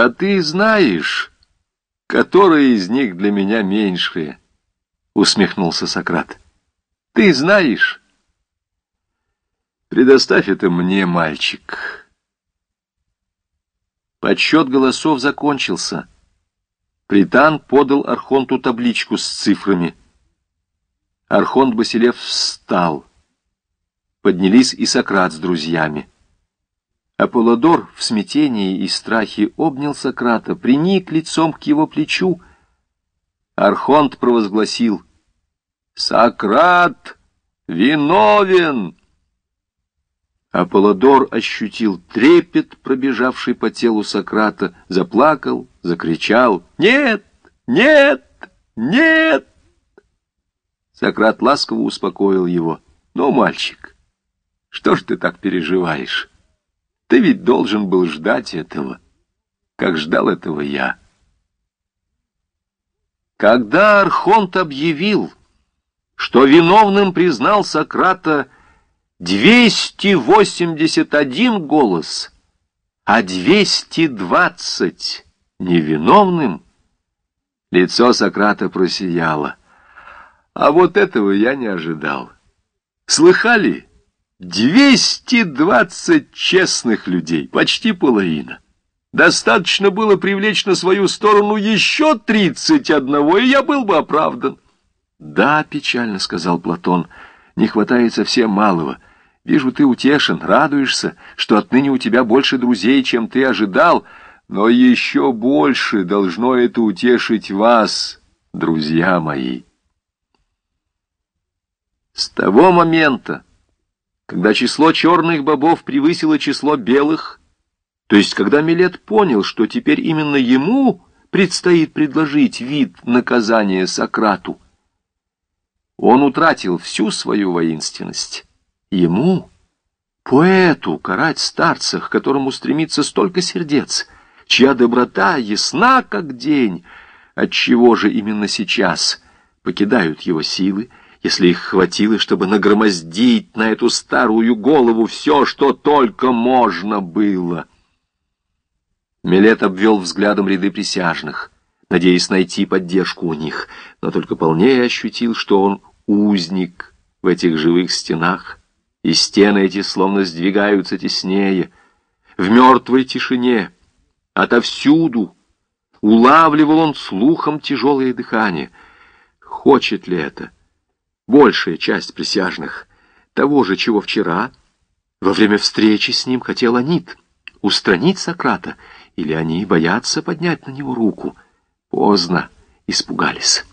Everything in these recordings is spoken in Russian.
А ты знаешь, которые из них для меня меньшие? Усмехнулся Сократ. Ты знаешь? Предоставь это мне, мальчик. Подсчет голосов закончился. Притан подал Архонту табличку с цифрами. Архонт Басилев встал. Поднялись и Сократ с друзьями. Аполлодор в смятении и страхе обнял Сократа, приник лицом к его плечу. Архонт провозгласил «Сократ виновен!» Аполлодор ощутил трепет, пробежавший по телу Сократа, заплакал, закричал «Нет! Нет! Нет!» Сократ ласково успокоил его. «Ну, мальчик, что ж ты так переживаешь? Ты ведь должен был ждать этого, как ждал этого я». Когда Архонт объявил, что виновным признал Сократа 281 голос, а 220 невиновным, лицо Сократа просияло. А вот этого я не ожидал. Слыхали? 220 честных людей, почти половина. Достаточно было привлечь на свою сторону еще 31, и я был бы оправдан. Да, печально сказал Платон, не хватает совсем малого — Вижу, ты утешен, радуешься, что отныне у тебя больше друзей, чем ты ожидал, но еще больше должно это утешить вас, друзья мои. С того момента, когда число черных бобов превысило число белых, то есть когда Милет понял, что теперь именно ему предстоит предложить вид наказания Сократу, он утратил всю свою воинственность. Ему, поэту, карать старцах, которому стремится столько сердец, чья доброта ясна, как день, отчего же именно сейчас покидают его силы, если их хватило, чтобы нагромоздить на эту старую голову все, что только можно было. Милет обвел взглядом ряды присяжных, надеясь найти поддержку у них, но только полнее ощутил, что он узник в этих живых стенах, и стены эти словно сдвигаются теснее. В мертвой тишине, отовсюду, улавливал он слухом тяжелое дыхание. Хочет ли это большая часть присяжных того же, чего вчера, во время встречи с ним хотел Анит, устранить Сократа, или они боятся поднять на него руку? Поздно испугались.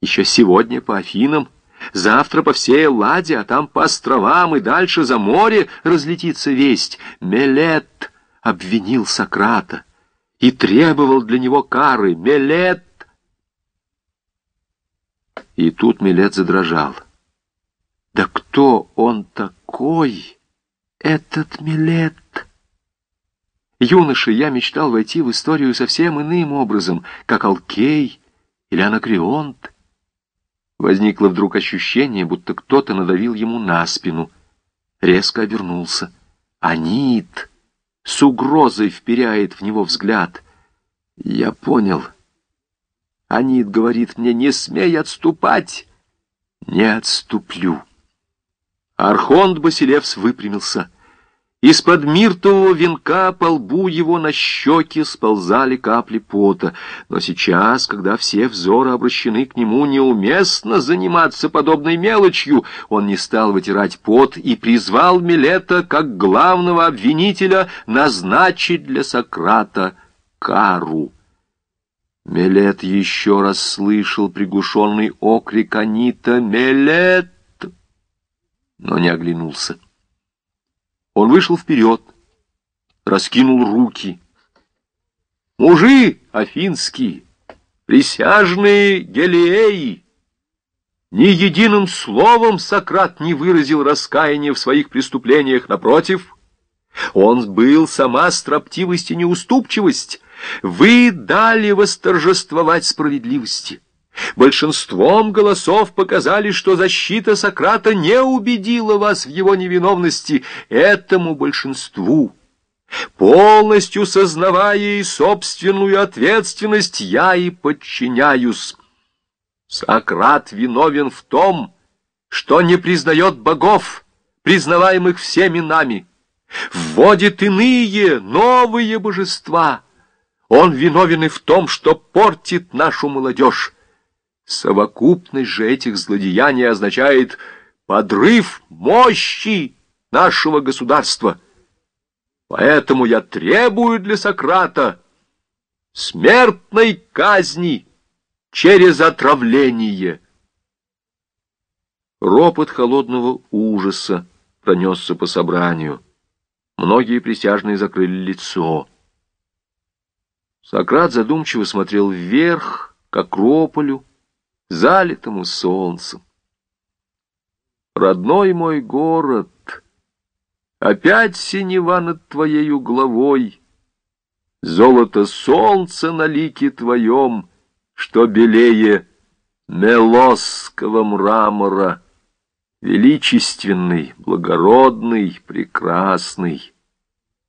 Еще сегодня по Афинам Завтра по всей Элладе, а там по островам и дальше за море разлетится весть. Мелет обвинил Сократа и требовал для него кары. Мелет! И тут Мелет задрожал. Да кто он такой, этот Мелет? Юноша, я мечтал войти в историю совсем иным образом, как Алкей или Анакреонт. Возникло вдруг ощущение, будто кто-то надавил ему на спину. Резко обернулся. Анит с угрозой вперяет в него взгляд. Я понял. Анит говорит мне, не смей отступать. Не отступлю. Архонт Басилевс выпрямился — из-под миртового венка по лбу его на щеки сползали капли пота. Но сейчас, когда все взоры обращены к нему, неуместно заниматься подобной мелочью. Он не стал вытирать пот и призвал Милета, как главного обвинителя, назначить для Сократа кару. Мелет еще раз слышал приглушенный окрик Анита «Мелет!», но не оглянулся. Он вышел вперед, раскинул руки. Мужи афинские, присяжные гелиеи, ни единым словом Сократ не выразил раскаяния в своих преступлениях, напротив, он был сама строптивость и неуступчивость. Вы дали восторжествовать справедливости. Большинством голосов показали, что защита Сократа не убедила вас в его невиновности. Этому большинству Полностью сознавая и собственную ответственность, я и подчиняюсь. Сократ виновен в том, что не признает богов, признаваемых всеми нами, вводит иные, новые божества. Он виновен и в том, что портит нашу молодежь. Совокупность же этих злодеяний означает подрыв мощи нашего государства. Поэтому я требую для Сократа смертной казни через отравление. Ропот холодного ужаса пронесся по собранию. Многие присяжные закрыли лицо. Сократ задумчиво смотрел вверх, к Акрополю, залитому солнцем. Родной мой город, опять синева над твоею головой, Золото солнца на лике твоем, что белее мелосского мрамора, Величественный, благородный, прекрасный.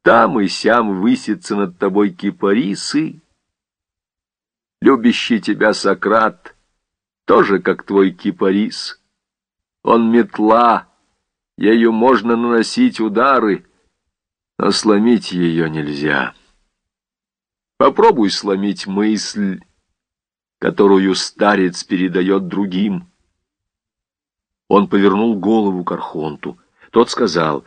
Там и сям высится над тобой кипарисы. Любящий тебя Сократ, тоже как твой кипарис. Он метла, ею можно наносить удары, но сломить ее нельзя. Попробуй сломить мысль, которую старец передает другим. Он повернул голову к Архонту. Тот сказал,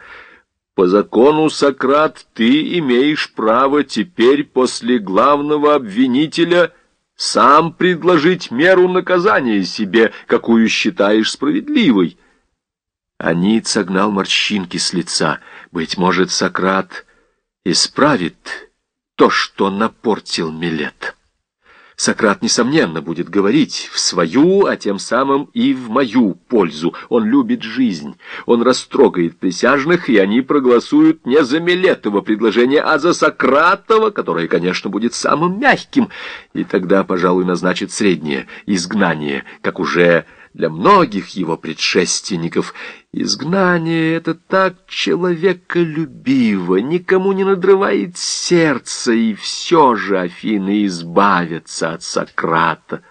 «По закону, Сократ, ты имеешь право теперь после главного обвинителя сам предложить меру наказания себе, какую считаешь справедливой». Анит согнал морщинки с лица. Быть может, Сократ исправит то, что напортил Милет. Сократ, несомненно, будет говорить в свою, а тем самым и в мою пользу. Он любит жизнь, он растрогает присяжных, и они проголосуют не за Милетово предложение, а за Сократова, которое, конечно, будет самым мягким, и тогда, пожалуй, назначит среднее изгнание, как уже для многих его предшественников. Изгнание — это так человеколюбиво, никому не надрывает сердце, и все же Афины избавятся от Сократа.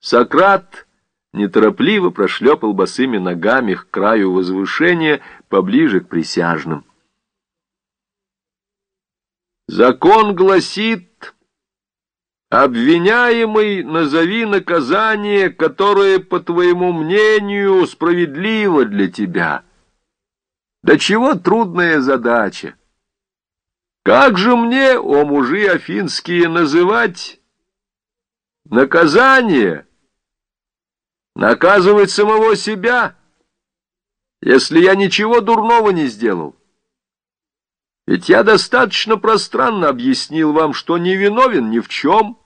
Сократ неторопливо прошлепал босыми ногами к краю возвышения поближе к присяжным. Закон гласит Обвиняемый, назови наказание, которое, по твоему мнению, справедливо для тебя. Да чего трудная задача? Как же мне, о мужи афинские, называть наказание? Наказывать самого себя, если я ничего дурного не сделал. Ведь я достаточно пространно объяснил вам, что не виновен ни в чем,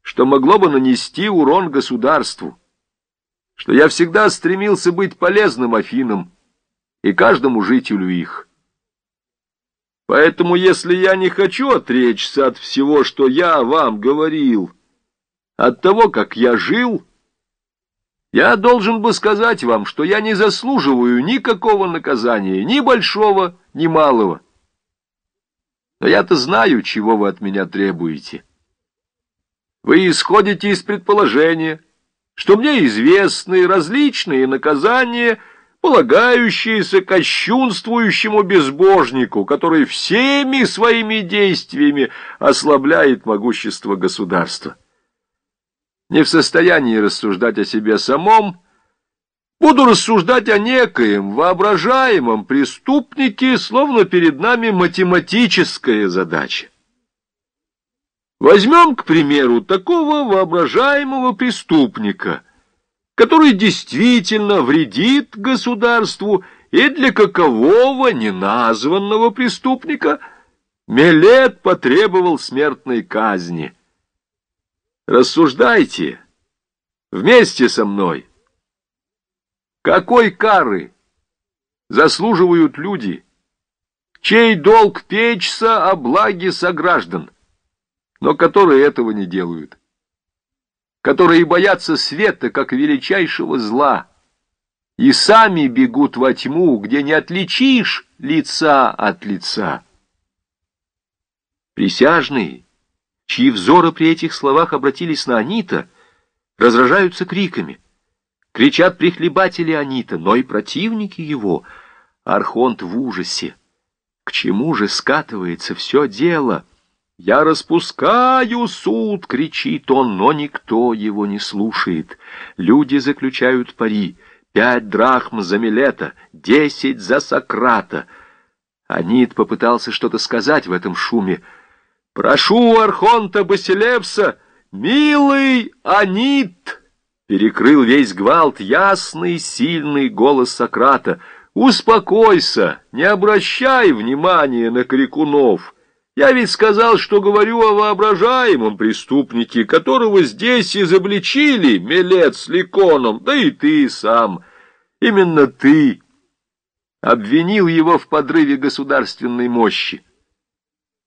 что могло бы нанести урон государству, что я всегда стремился быть полезным Афинам и каждому жителю их. Поэтому, если я не хочу отречься от всего, что я вам говорил, от того, как я жил, я должен бы сказать вам, что я не заслуживаю никакого наказания, ни большого, ни малого. Но я-то знаю, чего вы от меня требуете. Вы исходите из предположения, что мне известны различные наказания, полагающиеся кощунствующему безбожнику, который всеми своими действиями ослабляет могущество государства. Не в состоянии рассуждать о себе самом, Буду рассуждать о некоем воображаемом преступнике, словно перед нами математическая задача. Возьмем, к примеру, такого воображаемого преступника, который действительно вредит государству и для какового неназванного преступника Мелет потребовал смертной казни. Рассуждайте вместе со мной. Какой кары заслуживают люди, чей долг печься о благе сограждан, но которые этого не делают, которые боятся света как величайшего зла, и сами бегут во тьму, где не отличишь лица от лица. Присяжные, чьи взоры при этих словах обратились на Анита, разражаются криками. Кричат прихлебатели Анита, но и противники его. Архонт в ужасе. К чему же скатывается все дело? «Я распускаю суд!» — кричит он, но никто его не слушает. Люди заключают пари. Пять драхм за Милета, десять за Сократа. Анит попытался что-то сказать в этом шуме. «Прошу Архонта Басилевса, милый Анит!» Перекрыл весь гвалт ясный, сильный голос Сократа. «Успокойся, не обращай внимания на крикунов!» Я ведь сказал, что говорю о воображаемом преступнике, которого здесь изобличили Мелет с Ликоном, да и ты сам. Именно ты обвинил его в подрыве государственной мощи.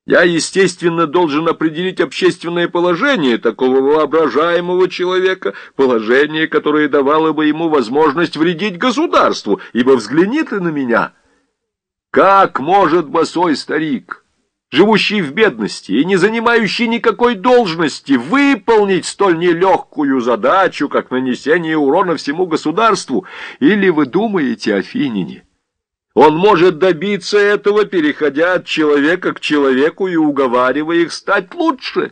Я, естественно, должен определить общественное положение такого воображаемого человека, положение, которое давало бы ему возможность вредить государству, ибо взгляни ты на меня. Как может босой старик живущий в бедности и не занимающий никакой должности, выполнить столь нелегкую задачу, как нанесение урона всему государству? Или вы думаете о Финине? Он может добиться этого, переходя от человека к человеку и уговаривая их стать лучше.